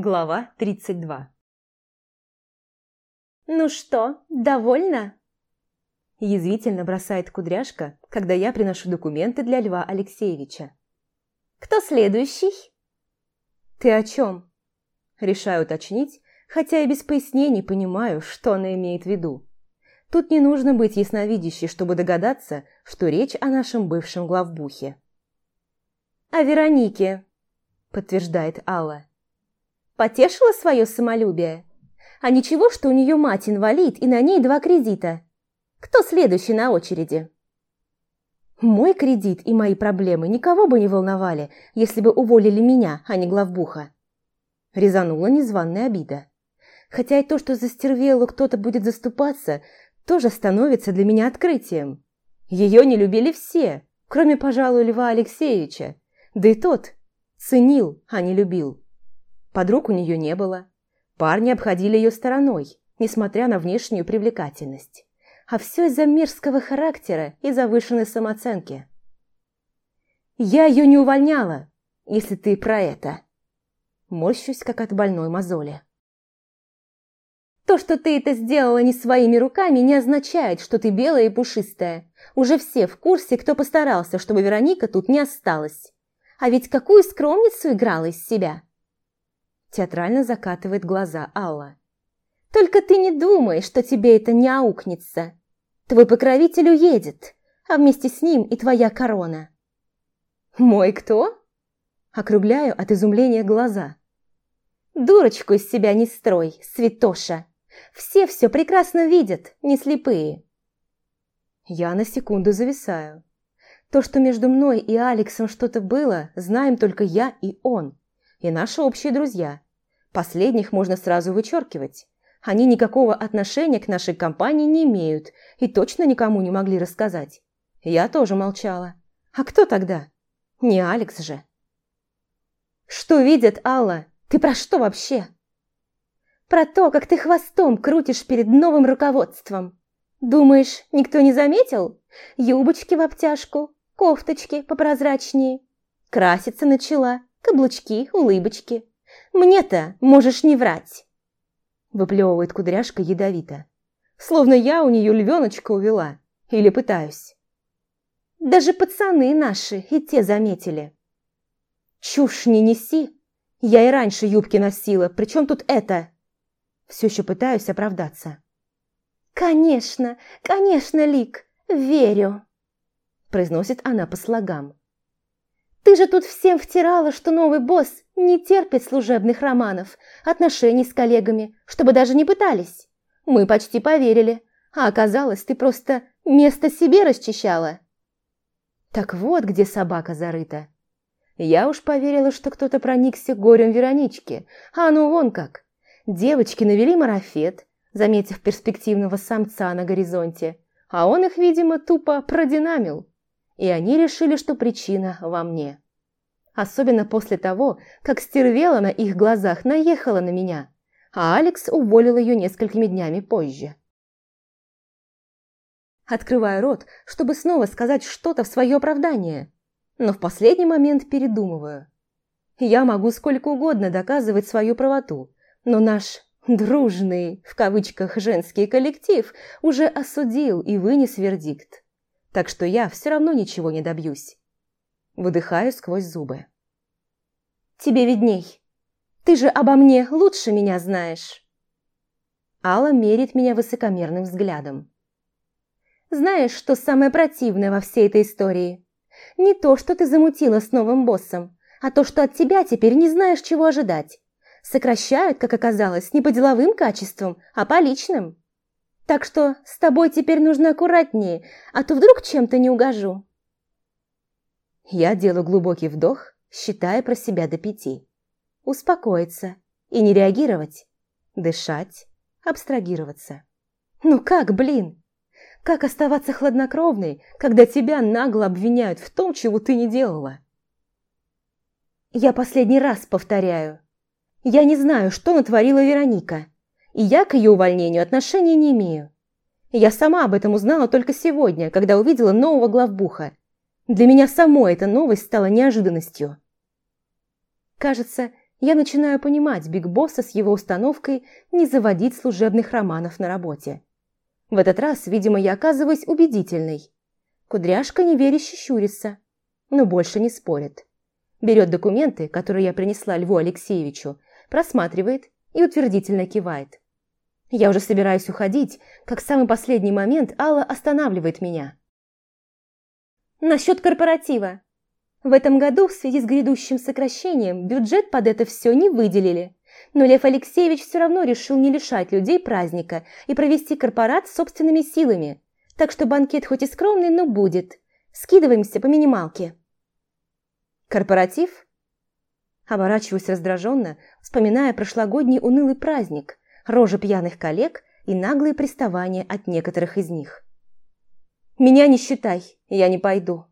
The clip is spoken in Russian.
Глава 32 «Ну что, довольна?» Язвительно бросает кудряшка, когда я приношу документы для Льва Алексеевича. «Кто следующий?» «Ты о чем?» Решаю уточнить, хотя и без пояснений понимаю, что она имеет в виду. Тут не нужно быть ясновидящей, чтобы догадаться, что речь о нашем бывшем главбухе. «О Веронике», – подтверждает Алла. «Потешила свое самолюбие? А ничего, что у нее мать инвалид и на ней два кредита? Кто следующий на очереди?» Мой кредит и мои проблемы никого бы не волновали, если бы уволили меня, а не главбуха. Резанула незваная обида. Хотя и то, что за стервелу кто-то будет заступаться, тоже становится для меня открытием. Ее не любили все, кроме, пожалуй, Льва Алексеевича. Да и тот ценил, а не любил. Подруг у нее не было. Парни обходили ее стороной, несмотря на внешнюю привлекательность. А все из-за мерзкого характера и завышенной самооценки. «Я ее не увольняла, если ты про это». Морщусь, как от больной мозоли. То, что ты это сделала не своими руками, не означает, что ты белая и пушистая. Уже все в курсе, кто постарался, чтобы Вероника тут не осталась. А ведь какую скромницу играла из себя. Театрально закатывает глаза Алла. Только ты не думай, что тебе это не аукнется. Твой покровитель уедет, а вместе с ним и твоя корона. Мой кто? Округляю от изумления глаза. Дурочку из себя не строй, святоша. Все все прекрасно видят, не слепые. Я на секунду зависаю. То, что между мной и Алексом что-то было, знаем только я и он. И наши общие друзья. Последних можно сразу вычеркивать. Они никакого отношения к нашей компании не имеют и точно никому не могли рассказать. Я тоже молчала. А кто тогда? Не Алекс же. «Что видят, Алла? Ты про что вообще?» Про то, как ты хвостом крутишь перед новым руководством. Думаешь, никто не заметил? Юбочки в обтяжку, кофточки попрозрачнее. Краситься начала, каблучки, улыбочки. Мне-то можешь не врать. Выплевывает кудряшка ядовито. Словно я у нее львеночка увела. Или пытаюсь. Даже пацаны наши и те заметили. Чушь не неси. Я и раньше юбки носила, причем тут это? Все еще пытаюсь оправдаться. «Конечно, конечно, Лик, верю», – произносит она по слогам. «Ты же тут всем втирала, что новый босс не терпит служебных романов, отношений с коллегами, чтобы даже не пытались. Мы почти поверили, а оказалось, ты просто место себе расчищала». Так вот, где собака зарыта. Я уж поверила, что кто-то проникся горем Веронички, а ну вон как. Девочки навели марафет, заметив перспективного самца на горизонте, а он их, видимо, тупо продинамил. И они решили, что причина во мне. Особенно после того, как стервела на их глазах наехала на меня, а Алекс уволил ее несколькими днями позже. Открываю рот, чтобы снова сказать что-то в свое оправдание, но в последний момент передумываю. Я могу сколько угодно доказывать свою правоту, но наш «дружный» в кавычках женский коллектив уже осудил и вынес вердикт. Так что я все равно ничего не добьюсь. Выдыхаю сквозь зубы. «Тебе видней. Ты же обо мне лучше меня знаешь». Алла мерит меня высокомерным взглядом. «Знаешь, что самое противное во всей этой истории? Не то, что ты замутила с новым боссом, а то, что от тебя теперь не знаешь, чего ожидать. Сокращают, как оказалось, не по деловым качествам, а по личным. Так что с тобой теперь нужно аккуратнее, а то вдруг чем-то не угожу. Я делаю глубокий вдох, считая про себя до пяти. Успокоиться и не реагировать. Дышать, абстрагироваться. Ну как, блин? Как оставаться хладнокровной, когда тебя нагло обвиняют в том, чего ты не делала? Я последний раз повторяю. Я не знаю, что натворила Вероника, и я к ее увольнению отношения не имею. Я сама об этом узнала только сегодня, когда увидела нового главбуха. Для меня самой эта новость стала неожиданностью. Кажется, я начинаю понимать Биг Босса с его установкой не заводить служебных романов на работе. В этот раз, видимо, я оказываюсь убедительной. Кудряшка неверяще щурится, но больше не спорит. Берет документы, которые я принесла Льву Алексеевичу, просматривает и утвердительно кивает. Я уже собираюсь уходить, как в самый последний момент Алла останавливает меня. Насчет корпоратива. В этом году в связи с грядущим сокращением бюджет под это все не выделили. Но Лев Алексеевич все равно решил не лишать людей праздника и провести корпорат собственными силами. Так что банкет хоть и скромный, но будет. Скидываемся по минималке. Корпоратив? Оборачиваюсь раздраженно, вспоминая прошлогодний унылый праздник, рожи пьяных коллег и наглые приставания от некоторых из них. «Меня не считай, я не пойду».